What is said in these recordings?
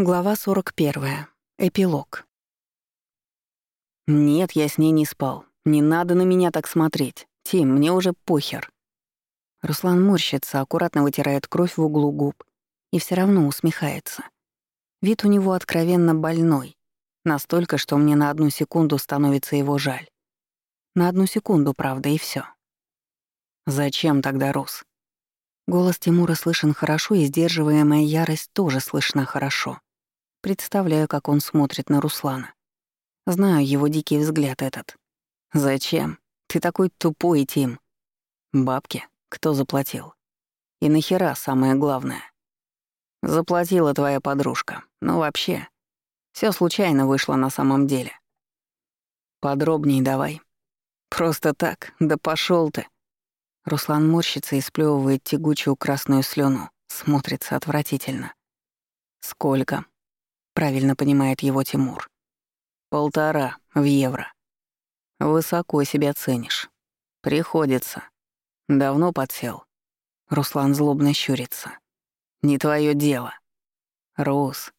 Глава 41. Эпилог. «Нет, я с ней не спал. Не надо на меня так смотреть. Тим, мне уже похер». Руслан морщится, аккуратно вытирает кровь в углу губ и все равно усмехается. Вид у него откровенно больной. Настолько, что мне на одну секунду становится его жаль. На одну секунду, правда, и все. «Зачем тогда, Рус?» Голос Тимура слышен хорошо, и сдерживаемая ярость тоже слышна хорошо. Представляю, как он смотрит на Руслана. Знаю его дикий взгляд этот. «Зачем? Ты такой тупой, Тим». «Бабки? Кто заплатил?» «И нахера самое главное?» «Заплатила твоя подружка. Ну вообще, все случайно вышло на самом деле». «Подробней давай». «Просто так? Да пошел ты!» Руслан морщится и сплёвывает тягучую красную слюну. Смотрится отвратительно. «Сколько?» Правильно понимает его Тимур. Полтора в евро. Высоко себя ценишь. Приходится. Давно подсел. Руслан злобно щурится. Не твое дело. Рус.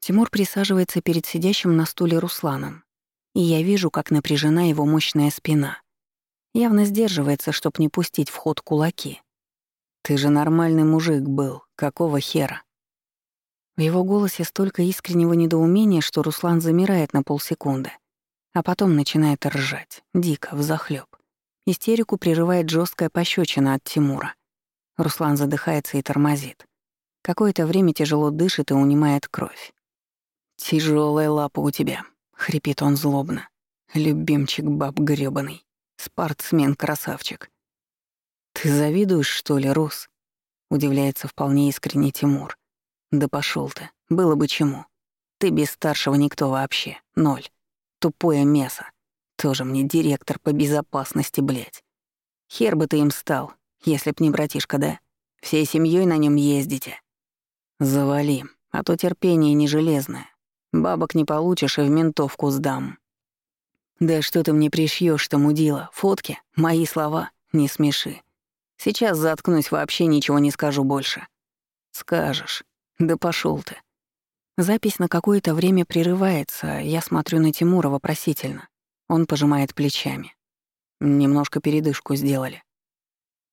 Тимур присаживается перед сидящим на стуле Русланом, и я вижу, как напряжена его мощная спина. Явно сдерживается, чтоб не пустить в ход кулаки. Ты же нормальный мужик был, какого хера? В его голосе столько искреннего недоумения, что Руслан замирает на полсекунды, а потом начинает ржать, дико, взахлёб. Истерику прерывает жесткая пощечина от Тимура. Руслан задыхается и тормозит. Какое-то время тяжело дышит и унимает кровь. Тяжелая лапа у тебя», — хрипит он злобно. «Любимчик баб грёбаный. Спортсмен-красавчик». «Ты завидуешь, что ли, Рус?» — удивляется вполне искренне Тимур. Да пошел ты, было бы чему. Ты без старшего никто вообще, ноль. Тупое мясо. Тоже мне директор по безопасности, блядь. Хер бы ты им стал, если б не братишка, да? Всей семьей на нем ездите. Завали, а то терпение не железное. Бабок не получишь и в ментовку сдам. Да что ты мне пришьешь, что мудила? Фотки? Мои слова? Не смеши. Сейчас заткнусь, вообще ничего не скажу больше. Скажешь. Да пошел ты. Запись на какое-то время прерывается, я смотрю на Тимура вопросительно. Он пожимает плечами. Немножко передышку сделали.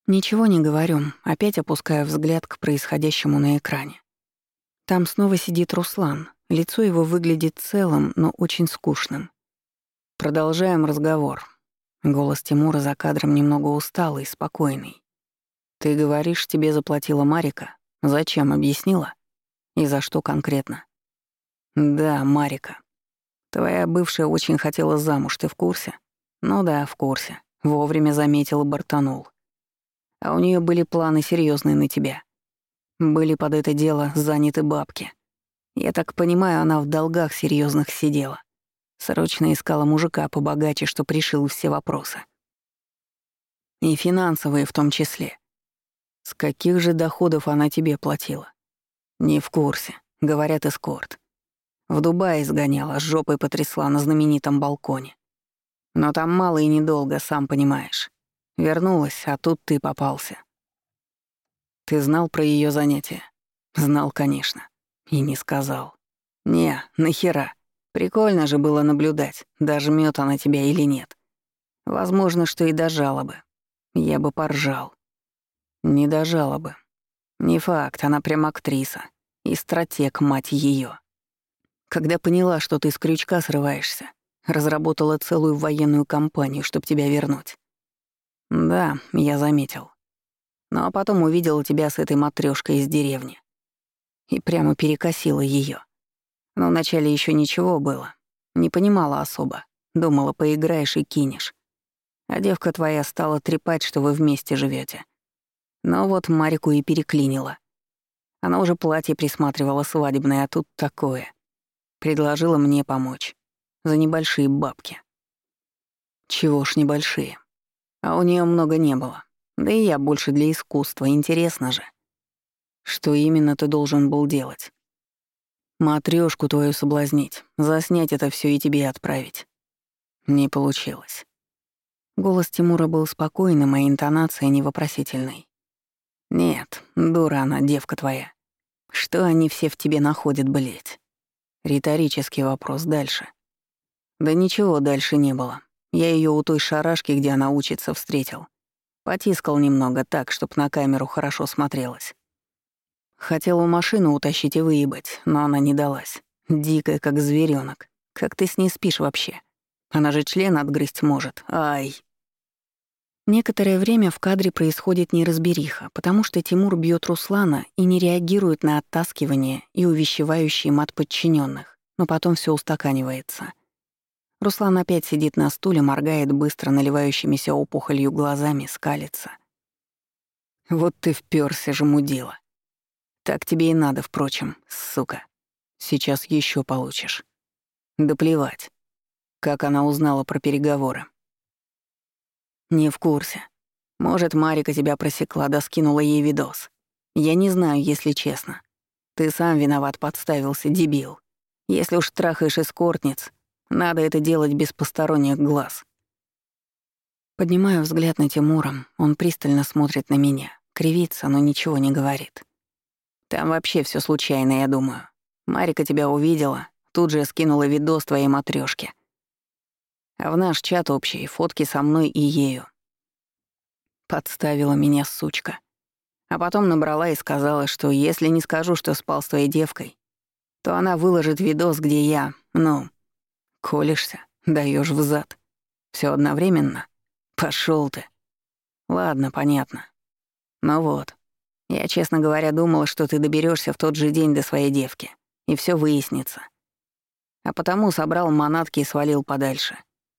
Ничего не говорю, опять опускаю взгляд к происходящему на экране. Там снова сидит Руслан. Лицо его выглядит целым, но очень скучным. Продолжаем разговор. Голос Тимура за кадром немного усталый, спокойный. «Ты говоришь, тебе заплатила Марика? Зачем, объяснила?» И за что конкретно? Да, Марика. Твоя бывшая очень хотела замуж, ты в курсе? Ну да, в курсе. Вовремя заметил и бортанул. А у нее были планы серьезные на тебя. Были под это дело заняты бабки. Я так понимаю, она в долгах серьезных сидела. Срочно искала мужика побогаче, что пришил все вопросы. И финансовые в том числе. С каких же доходов она тебе платила? «Не в курсе», — говорят эскорт. В Дубае сгоняла, с жопой потрясла на знаменитом балконе. Но там мало и недолго, сам понимаешь. Вернулась, а тут ты попался. Ты знал про ее занятия? Знал, конечно. И не сказал. Не, нахера. Прикольно же было наблюдать, дожмёт она тебя или нет. Возможно, что и дожала бы. Я бы поржал. Не дожала бы. Не факт, она прям актриса. И стратег, мать ее. Когда поняла, что ты с крючка срываешься, разработала целую военную кампанию, чтобы тебя вернуть. Да, я заметил. Ну а потом увидела тебя с этой матрёшкой из деревни. И прямо перекосила ее. Но вначале еще ничего было. Не понимала особо. Думала, поиграешь и кинешь. А девка твоя стала трепать, что вы вместе живете. Но вот Марику и переклинила. Она уже платье присматривала свадебное, а тут такое. Предложила мне помочь. За небольшие бабки. Чего ж небольшие. А у нее много не было. Да и я больше для искусства, интересно же. Что именно ты должен был делать? Матрёшку твою соблазнить, заснять это все и тебе отправить. Не получилось. Голос Тимура был спокойным, а интонация невопросительной. «Нет, дура она, девка твоя. Что они все в тебе находят, блядь? Риторический вопрос дальше. Да ничего дальше не было. Я ее у той шарашки, где она учится, встретил. Потискал немного так, чтоб на камеру хорошо смотрелась. Хотел у машины утащить и выебать, но она не далась. Дикая, как зверёнок. Как ты с ней спишь вообще? Она же член отгрызть может. Ай. Некоторое время в кадре происходит неразбериха, потому что Тимур бьет Руслана и не реагирует на оттаскивание и увещевающий мат подчиненных, но потом все устаканивается. Руслан опять сидит на стуле, моргает быстро наливающимися опухолью глазами, скалится. «Вот ты впёрся же, мудила. Так тебе и надо, впрочем, сука. Сейчас еще получишь. Да плевать. Как она узнала про переговоры? Не в курсе. Может, Марика тебя просекла, да скинула ей видос. Я не знаю, если честно. Ты сам виноват, подставился, дебил. Если уж трахаешь эскортниц, надо это делать без посторонних глаз. Поднимаю взгляд на Тимура, он пристально смотрит на меня, кривится, но ничего не говорит. Там вообще все случайно, я думаю. Марика тебя увидела, тут же скинула видос твоей матрёшки. А в наш чат общий фотки со мной и ею. Подставила меня сучка. А потом набрала и сказала, что если не скажу, что спал с твоей девкой, то она выложит видос, где я, ну, колешься, даешь взад. Все одновременно. Пошел ты. Ладно, понятно. Ну вот, я, честно говоря, думала, что ты доберешься в тот же день до своей девки, и все выяснится. А потому собрал манатки и свалил подальше.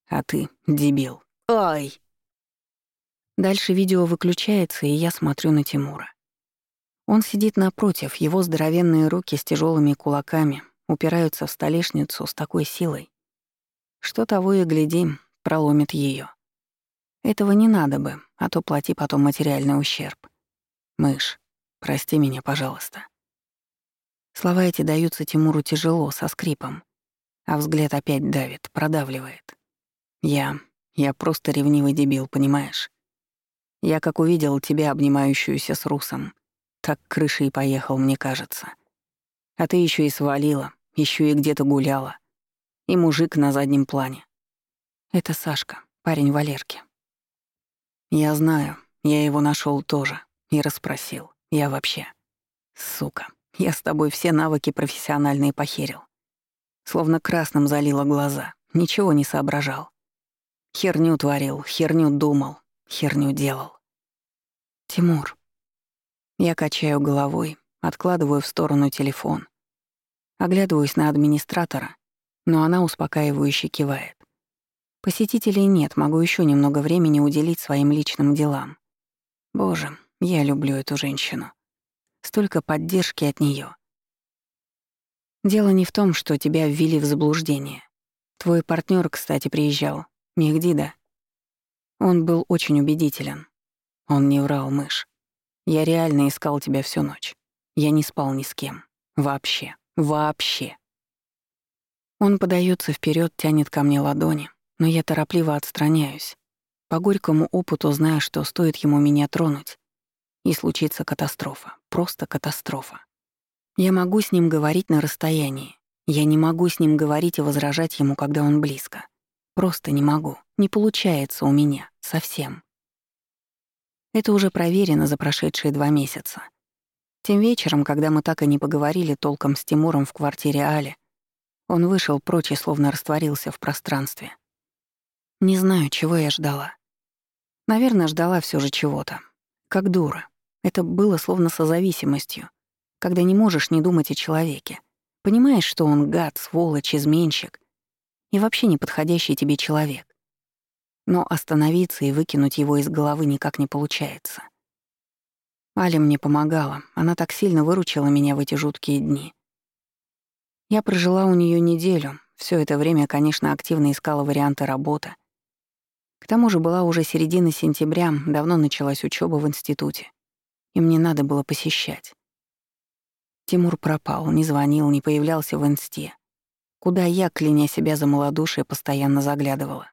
А ты — дебил. Ай! Дальше видео выключается, и я смотрю на Тимура. Он сидит напротив, его здоровенные руки с тяжелыми кулаками упираются в столешницу с такой силой, что того и глядим, проломит ее. Этого не надо бы, а то плати потом материальный ущерб. Мышь, Прости меня, пожалуйста. Слова эти даются Тимуру тяжело, со скрипом, а взгляд опять давит, продавливает. Я... я просто ревнивый дебил, понимаешь? Я как увидел тебя, обнимающуюся с Русом, так крышей поехал, мне кажется. А ты еще и свалила, еще и где-то гуляла. И мужик на заднем плане. Это Сашка, парень Валерки. Я знаю, я его нашел тоже и расспросил. Я вообще... Сука, я с тобой все навыки профессиональные похерил. Словно красным залила глаза, ничего не соображал. Херню творил, херню думал, херню делал. Тимур. Я качаю головой, откладываю в сторону телефон. Оглядываюсь на администратора, но она успокаивающе кивает. Посетителей нет, могу еще немного времени уделить своим личным делам. Боже, я люблю эту женщину. Столько поддержки от нее. Дело не в том, что тебя ввели в заблуждение. Твой партнер, кстати, приезжал. Мехди, да? Он был очень убедителен. Он не врал, мышь. Я реально искал тебя всю ночь. Я не спал ни с кем. Вообще. Вообще. Он подается вперед, тянет ко мне ладони, но я торопливо отстраняюсь. По горькому опыту знаю, что стоит ему меня тронуть, и случится катастрофа. Просто катастрофа. Я могу с ним говорить на расстоянии. Я не могу с ним говорить и возражать ему, когда он близко. Просто не могу. Не получается у меня. Совсем. Это уже проверено за прошедшие два месяца. Тем вечером, когда мы так и не поговорили толком с Тимуром в квартире Али, он вышел прочь и словно растворился в пространстве. Не знаю, чего я ждала. Наверное, ждала все же чего-то. Как дура. Это было словно созависимостью, когда не можешь не думать о человеке. Понимаешь, что он гад, сволочь, изменщик и вообще неподходящий тебе человек. Но остановиться и выкинуть его из головы никак не получается. Аля мне помогала, она так сильно выручила меня в эти жуткие дни. Я прожила у нее неделю, все это время, конечно, активно искала варианты работы. К тому же была уже середина сентября, давно началась учеба в институте и мне надо было посещать. Тимур пропал, не звонил, не появлялся в инсте, куда я, кляня себя за малодушие, постоянно заглядывала.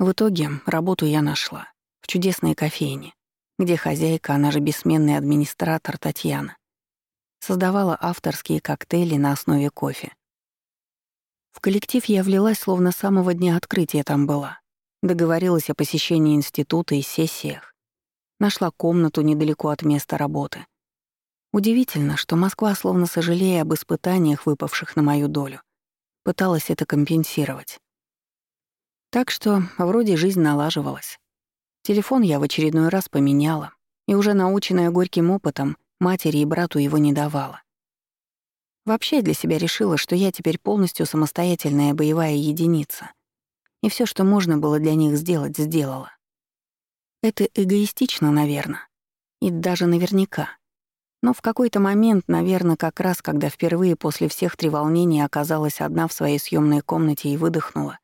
В итоге работу я нашла в чудесной кофейне, где хозяйка, она же бессменный администратор Татьяна, Создавала авторские коктейли на основе кофе. В коллектив я влилась, словно с самого дня открытия там была. Договорилась о посещении института и сессиях. Нашла комнату недалеко от места работы. Удивительно, что Москва, словно сожалея об испытаниях, выпавших на мою долю, пыталась это компенсировать. Так что вроде жизнь налаживалась. Телефон я в очередной раз поменяла, и уже наученная горьким опытом, матери и брату его не давала. Вообще для себя решила, что я теперь полностью самостоятельная боевая единица, и все, что можно было для них сделать, сделала. Это эгоистично, наверное, и даже наверняка. Но в какой-то момент, наверное, как раз когда впервые после всех треволнений оказалась одна в своей съемной комнате и выдохнула,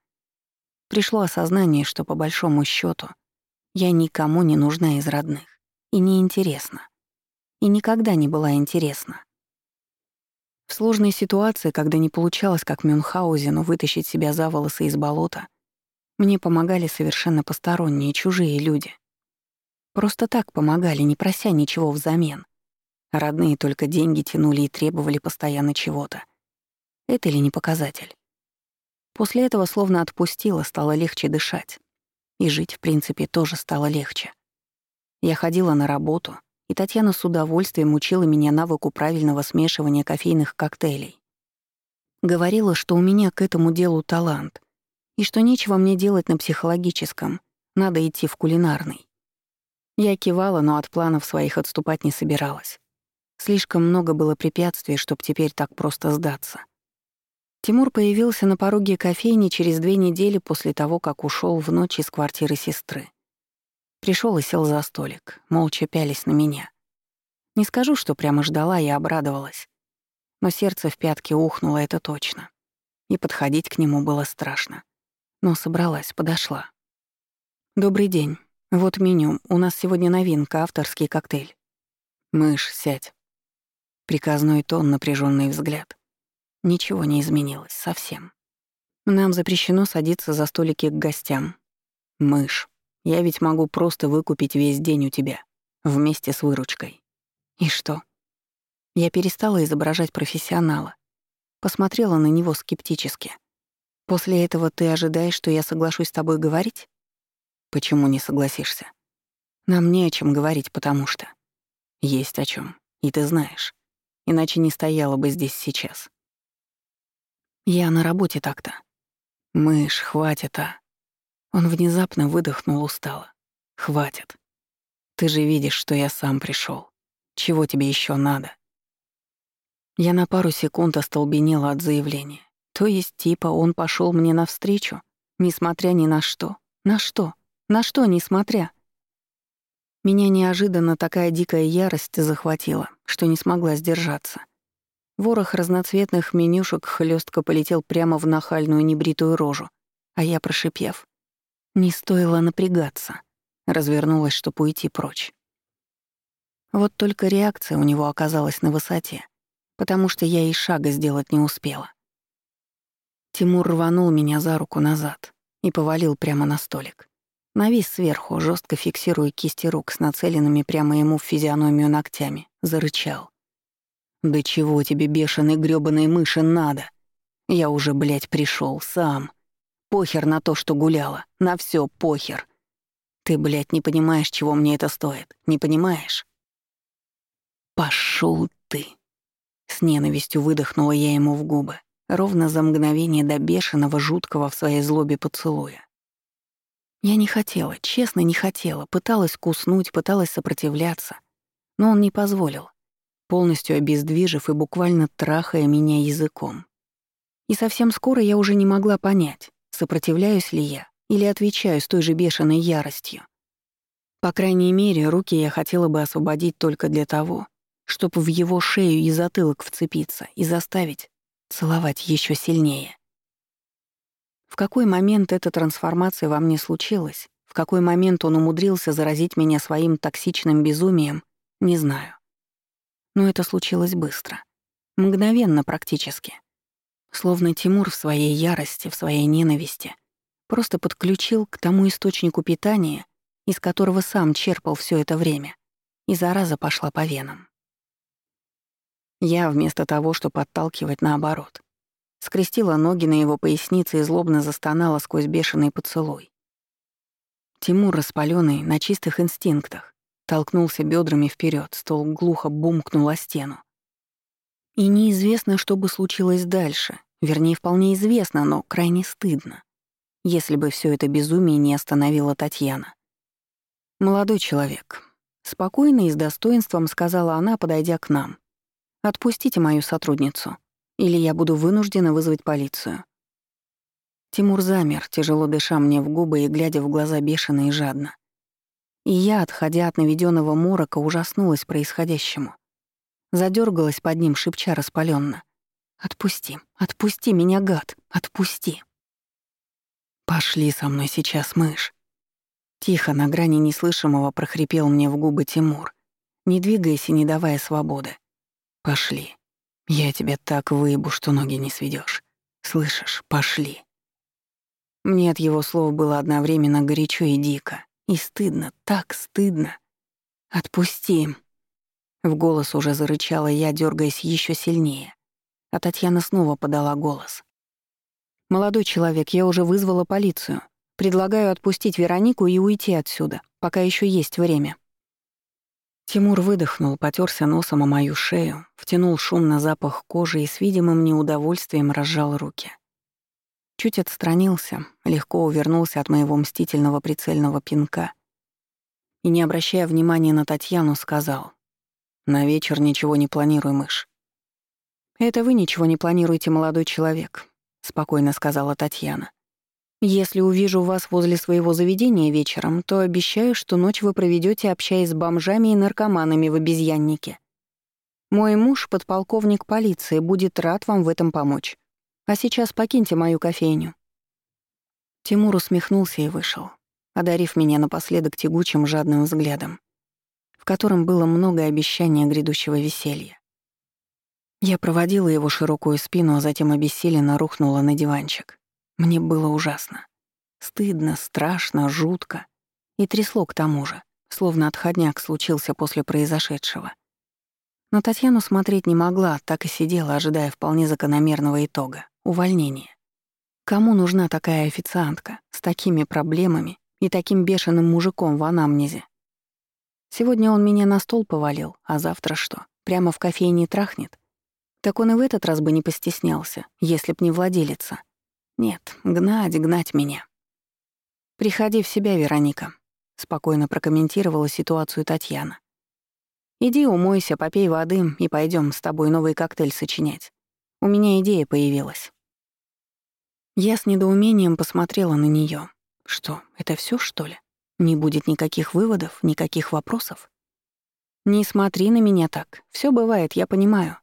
пришло осознание, что по большому счету я никому не нужна из родных и не интересна. И никогда не была интересна. В сложной ситуации, когда не получалось, как Мюнхгаузену, вытащить себя за волосы из болота, мне помогали совершенно посторонние, чужие люди. Просто так помогали, не прося ничего взамен. Родные только деньги тянули и требовали постоянно чего-то. Это ли не показатель? После этого словно отпустила, стало легче дышать. И жить, в принципе, тоже стало легче. Я ходила на работу, и Татьяна с удовольствием учила меня навыку правильного смешивания кофейных коктейлей. Говорила, что у меня к этому делу талант, и что нечего мне делать на психологическом, надо идти в кулинарный. Я кивала, но от планов своих отступать не собиралась. Слишком много было препятствий, чтобы теперь так просто сдаться. Тимур появился на пороге кофейни через две недели после того, как ушел в ночь из квартиры сестры. Пришел и сел за столик, молча пялись на меня. Не скажу, что прямо ждала и обрадовалась. Но сердце в пятке ухнуло, это точно. И подходить к нему было страшно но собралась, подошла. «Добрый день. Вот меню. У нас сегодня новинка, авторский коктейль». «Мышь, сядь». Приказной тон, напряженный взгляд. Ничего не изменилось, совсем. Нам запрещено садиться за столики к гостям. «Мышь, я ведь могу просто выкупить весь день у тебя, вместе с выручкой». «И что?» Я перестала изображать профессионала. Посмотрела на него скептически. После этого ты ожидаешь, что я соглашусь с тобой говорить? Почему не согласишься? Нам не о чем говорить, потому что... Есть о чем, и ты знаешь. Иначе не стояла бы здесь сейчас. Я на работе так-то. Мышь, хватит, а. Он внезапно выдохнул устало. Хватит. Ты же видишь, что я сам пришел. Чего тебе еще надо? Я на пару секунд остолбенела от заявления. То есть, типа, он пошел мне навстречу, несмотря ни на что. На что? На что, несмотря? Меня неожиданно такая дикая ярость захватила, что не смогла сдержаться. Ворох разноцветных менюшек хлестко полетел прямо в нахальную небритую рожу, а я, прошипев, не стоило напрягаться, развернулась, чтобы уйти прочь. Вот только реакция у него оказалась на высоте, потому что я и шага сделать не успела. Тимур рванул меня за руку назад и повалил прямо на столик. Навис сверху, жестко фиксируя кисти рук с нацеленными прямо ему в физиономию ногтями, зарычал. «Да чего тебе, бешеной грёбаной мыши, надо? Я уже, блядь, пришел сам. Похер на то, что гуляла, на все похер. Ты, блядь, не понимаешь, чего мне это стоит, не понимаешь?» Пошел ты!» С ненавистью выдохнула я ему в губы ровно за мгновение до бешеного, жуткого в своей злобе поцелуя. Я не хотела, честно не хотела, пыталась куснуть, пыталась сопротивляться, но он не позволил, полностью обездвижив и буквально трахая меня языком. И совсем скоро я уже не могла понять, сопротивляюсь ли я или отвечаю с той же бешеной яростью. По крайней мере, руки я хотела бы освободить только для того, чтобы в его шею и затылок вцепиться и заставить целовать еще сильнее. В какой момент эта трансформация во мне случилась, в какой момент он умудрился заразить меня своим токсичным безумием, не знаю. Но это случилось быстро. Мгновенно практически. Словно Тимур в своей ярости, в своей ненависти просто подключил к тому источнику питания, из которого сам черпал все это время, и зараза пошла по венам. Я, вместо того, чтобы подталкивать наоборот, скрестила ноги на его пояснице и злобно застонала сквозь бешеный поцелуй. Тимур, распаленный на чистых инстинктах, толкнулся бедрами вперед, стол глухо бумкнул о стену. И неизвестно, что бы случилось дальше. Вернее, вполне известно, но крайне стыдно. Если бы все это безумие не остановила Татьяна. «Молодой человек», — спокойно и с достоинством сказала она, подойдя к нам. «Отпустите мою сотрудницу, или я буду вынуждена вызвать полицию». Тимур замер, тяжело дыша мне в губы и глядя в глаза бешено и жадно. И я, отходя от наведенного морока, ужаснулась происходящему. Задергалась под ним, шепча распаленно: «Отпусти, отпусти меня, гад, отпусти!» «Пошли со мной сейчас, мышь!» Тихо, на грани неслышимого, прохрипел мне в губы Тимур, не двигаясь и не давая свободы. «Пошли. Я тебя так выебу, что ноги не сведешь. Слышишь, пошли!» Мне от его слов было одновременно горячо и дико. И стыдно, так стыдно. «Отпусти!» В голос уже зарычала я, дергаясь еще сильнее. А Татьяна снова подала голос. «Молодой человек, я уже вызвала полицию. Предлагаю отпустить Веронику и уйти отсюда, пока еще есть время». Тимур выдохнул, потерся носом о мою шею, втянул шумно запах кожи и с видимым неудовольствием разжал руки. Чуть отстранился, легко увернулся от моего мстительного прицельного пинка и, не обращая внимания на Татьяну, сказал «На вечер ничего не планирую, мышь». «Это вы ничего не планируете, молодой человек», — спокойно сказала Татьяна. «Если увижу вас возле своего заведения вечером, то обещаю, что ночь вы проведете, общаясь с бомжами и наркоманами в обезьяннике. Мой муж, подполковник полиции, будет рад вам в этом помочь. А сейчас покиньте мою кофейню». Тимур усмехнулся и вышел, одарив меня напоследок тягучим жадным взглядом, в котором было много обещания грядущего веселья. Я проводила его широкую спину, а затем обессиленно рухнула на диванчик. Мне было ужасно. Стыдно, страшно, жутко. И трясло к тому же, словно отходняк случился после произошедшего. Но Татьяну смотреть не могла, так и сидела, ожидая вполне закономерного итога. Увольнение. Кому нужна такая официантка с такими проблемами и таким бешеным мужиком в анамнезе? Сегодня он меня на стол повалил, а завтра что, прямо в кофейне трахнет? Так он и в этот раз бы не постеснялся, если б не владелица. Нет, гнать, гнать меня. «Приходи в себя, Вероника», — спокойно прокомментировала ситуацию Татьяна. «Иди умойся, попей воды и пойдем с тобой новый коктейль сочинять. У меня идея появилась». Я с недоумением посмотрела на нее. Что, это все что ли? Не будет никаких выводов, никаких вопросов? Не смотри на меня так. Все бывает, я понимаю.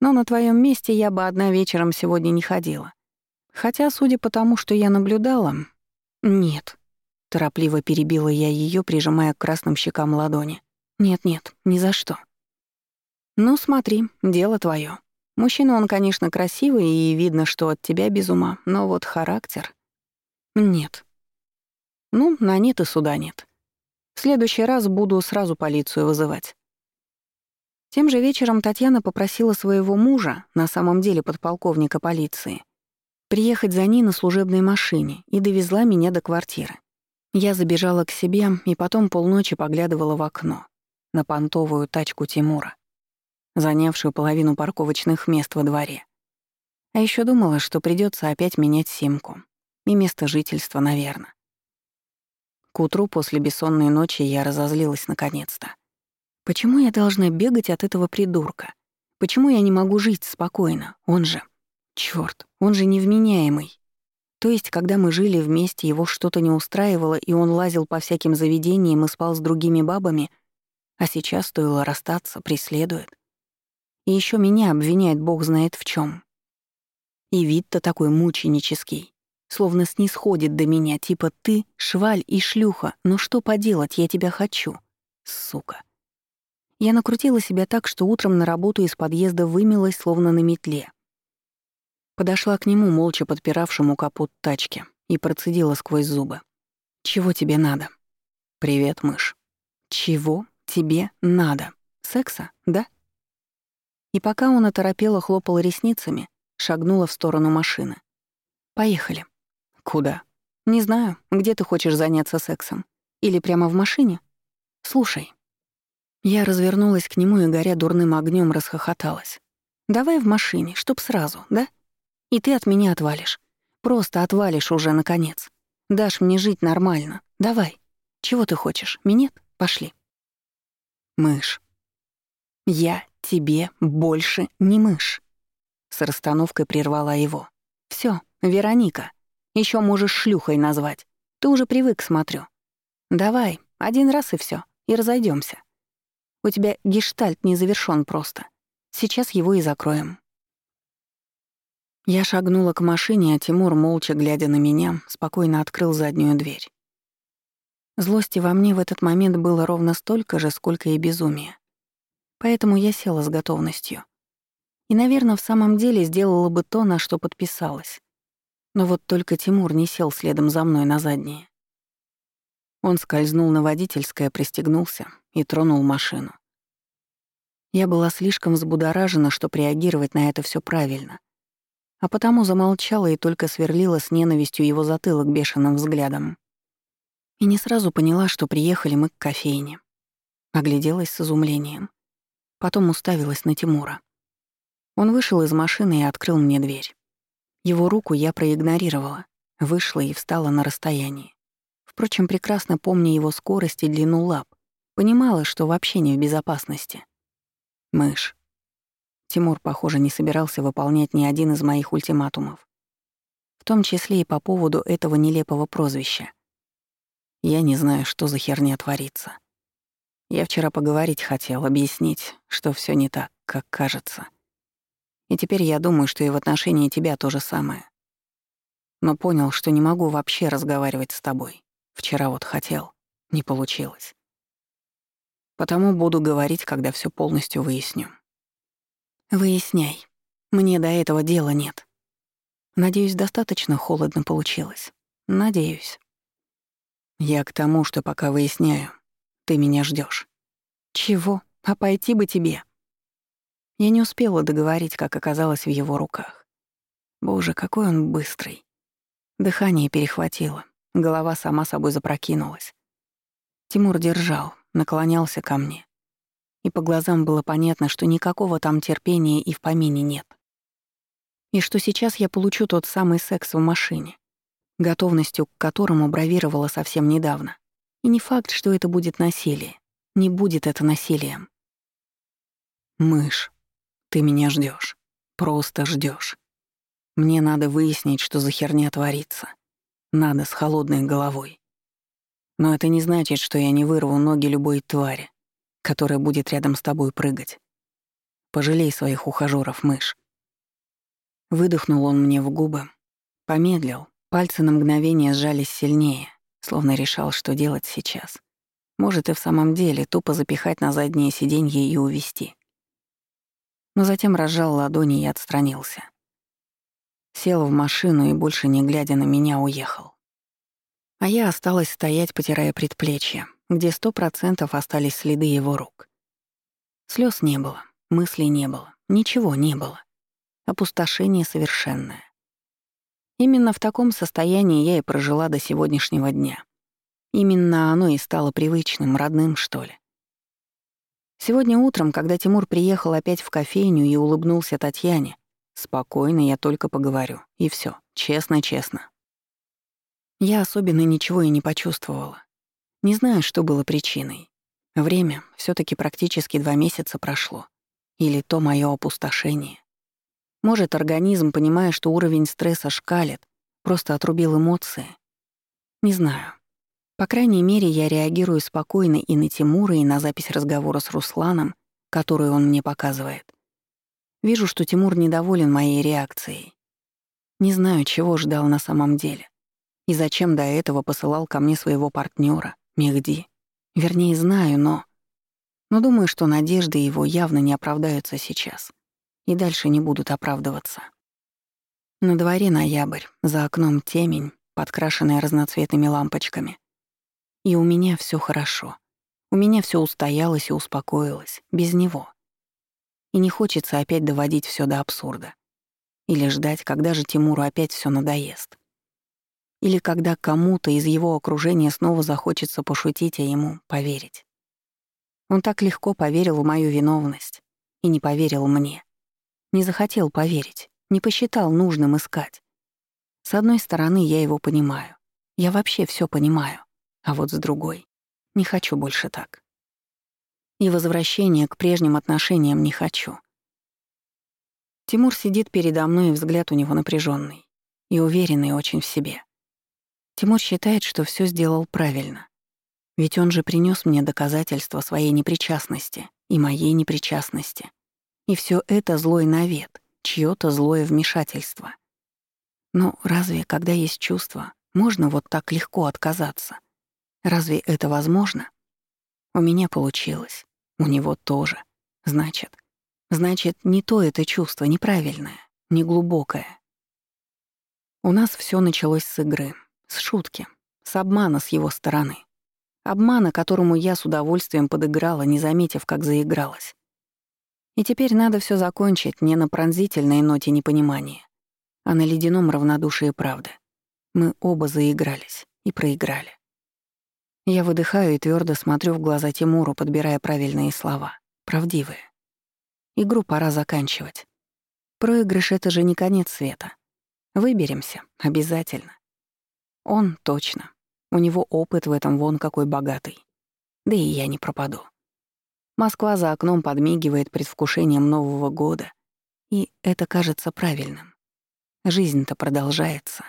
Но на твоем месте я бы одна вечером сегодня не ходила. Хотя, судя по тому, что я наблюдала... Нет. Торопливо перебила я ее, прижимая к красным щекам ладони. Нет-нет, ни за что. Ну, смотри, дело твое. Мужчина он, конечно, красивый, и видно, что от тебя без ума, но вот характер... Нет. Ну, на нет и суда нет. В следующий раз буду сразу полицию вызывать. Тем же вечером Татьяна попросила своего мужа, на самом деле подполковника полиции, приехать за ней на служебной машине и довезла меня до квартиры. Я забежала к себе и потом полночи поглядывала в окно на понтовую тачку Тимура занявшую половину парковочных мест во дворе. А еще думала, что придется опять менять симку. И место жительства, наверное. К утру после бессонной ночи я разозлилась наконец-то. Почему я должна бегать от этого придурка? Почему я не могу жить спокойно? Он же... Чёрт, он же невменяемый. То есть, когда мы жили вместе, его что-то не устраивало, и он лазил по всяким заведениям и спал с другими бабами, а сейчас стоило расстаться, преследует. И еще меня обвиняет бог знает в чем. И вид-то такой мученический, словно снисходит до меня, типа ты — шваль и шлюха, но что поделать, я тебя хочу. Сука. Я накрутила себя так, что утром на работу из подъезда вымилась, словно на метле. Подошла к нему, молча подпиравшему капот тачки, и процедила сквозь зубы. «Чего тебе надо?» «Привет, мышь». «Чего тебе надо? Секса, да?» И пока он оторопело хлопал ресницами, шагнула в сторону машины. «Поехали». «Куда?» «Не знаю. Где ты хочешь заняться сексом? Или прямо в машине?» «Слушай». Я развернулась к нему и, горя дурным огнем, расхохоталась. «Давай в машине, чтоб сразу, да? И ты от меня отвалишь. Просто отвалишь уже, наконец. Дашь мне жить нормально. Давай. Чего ты хочешь? Минет? Пошли». «Мышь». «Я тебе больше не мышь». С расстановкой прервала его. Все, Вероника. Еще можешь шлюхой назвать. Ты уже привык, смотрю. Давай, один раз и все, и разойдемся. У тебя гештальт не завершён просто. Сейчас его и закроем. Я шагнула к машине, а Тимур, молча глядя на меня, спокойно открыл заднюю дверь. Злости во мне в этот момент было ровно столько же, сколько и безумия. Поэтому я села с готовностью. И, наверное, в самом деле сделала бы то, на что подписалась. Но вот только Тимур не сел следом за мной на заднее. Он скользнул на водительское, пристегнулся и тронул машину. Я была слишком взбудоражена, чтобы реагировать на это все правильно. А потому замолчала и только сверлила с ненавистью его затылок бешеным взглядом. И не сразу поняла, что приехали мы к кофейне. Огляделась с изумлением. Потом уставилась на Тимура. Он вышел из машины и открыл мне дверь. Его руку я проигнорировала, вышла и встала на расстоянии. Впрочем, прекрасно помня его скорость и длину лап, понимала, что вообще не в безопасности. Мышь. Тимур, похоже, не собирался выполнять ни один из моих ультиматумов. В том числе и по поводу этого нелепого прозвища. Я не знаю, что за херня творится. Я вчера поговорить хотел, объяснить, что все не так, как кажется. И теперь я думаю, что и в отношении тебя то же самое. Но понял, что не могу вообще разговаривать с тобой. Вчера вот хотел. Не получилось. Потому буду говорить, когда все полностью выясню. Выясняй. Мне до этого дела нет. Надеюсь, достаточно холодно получилось. Надеюсь. Я к тому, что пока выясняю, ты меня ждешь. Чего? А пойти бы тебе. Я не успела договорить, как оказалось в его руках. Боже, какой он быстрый. Дыхание перехватило, голова сама собой запрокинулась. Тимур держал, наклонялся ко мне. И по глазам было понятно, что никакого там терпения и в помине нет. И что сейчас я получу тот самый секс в машине, готовностью к которому бравировала совсем недавно. И не факт, что это будет насилие. Не будет это насилием. Мышь. Ты меня ждешь, Просто ждешь. Мне надо выяснить, что за херня творится. Надо с холодной головой. Но это не значит, что я не вырву ноги любой твари, которая будет рядом с тобой прыгать. Пожалей своих ухажёров, мышь. Выдохнул он мне в губы, помедлил, пальцы на мгновение сжались сильнее, словно решал, что делать сейчас. Может и в самом деле тупо запихать на заднее сиденье и увести но затем разжал ладони и отстранился. Сел в машину и, больше не глядя на меня, уехал. А я осталась стоять, потирая предплечье, где сто процентов остались следы его рук. Слез не было, мыслей не было, ничего не было. Опустошение совершенное. Именно в таком состоянии я и прожила до сегодняшнего дня. Именно оно и стало привычным, родным, что ли. Сегодня утром, когда Тимур приехал опять в кофейню и улыбнулся Татьяне, спокойно я только поговорю, и все, честно-честно. Я особенно ничего и не почувствовала. Не знаю, что было причиной. Время все таки практически два месяца прошло. Или то мое опустошение. Может, организм, понимая, что уровень стресса шкалит, просто отрубил эмоции. Не знаю. По крайней мере, я реагирую спокойно и на Тимура, и на запись разговора с Русланом, которую он мне показывает. Вижу, что Тимур недоволен моей реакцией. Не знаю, чего ждал на самом деле. И зачем до этого посылал ко мне своего партнера, Мехди. Вернее, знаю, но... Но думаю, что надежды его явно не оправдаются сейчас. И дальше не будут оправдываться. На дворе ноябрь, за окном темень, подкрашенная разноцветными лампочками. И у меня все хорошо. У меня все устоялось и успокоилось, без него. И не хочется опять доводить все до абсурда. Или ждать, когда же Тимуру опять все надоест. Или когда кому-то из его окружения снова захочется пошутить, а ему поверить. Он так легко поверил в мою виновность и не поверил мне. Не захотел поверить, не посчитал нужным искать. С одной стороны, я его понимаю. Я вообще все понимаю. А вот с другой — не хочу больше так. И возвращения к прежним отношениям не хочу. Тимур сидит передо мной, и взгляд у него напряженный и уверенный очень в себе. Тимур считает, что все сделал правильно. Ведь он же принес мне доказательства своей непричастности и моей непричастности. И все это злой навет, чьё-то злое вмешательство. Но разве, когда есть чувства, можно вот так легко отказаться? Разве это возможно? У меня получилось. У него тоже. Значит, значит, не то это чувство, неправильное, неглубокое. У нас все началось с игры, с шутки, с обмана с его стороны. Обмана, которому я с удовольствием подыграла, не заметив, как заигралась. И теперь надо все закончить не на пронзительной ноте непонимания, а на ледяном равнодушии правды. Мы оба заигрались и проиграли. Я выдыхаю и твердо смотрю в глаза Тимуру, подбирая правильные слова, правдивые. Игру пора заканчивать. Проигрыш — это же не конец света. Выберемся, обязательно. Он точно. У него опыт в этом вон какой богатый. Да и я не пропаду. Москва за окном подмигивает предвкушением Нового года, и это кажется правильным. Жизнь-то продолжается.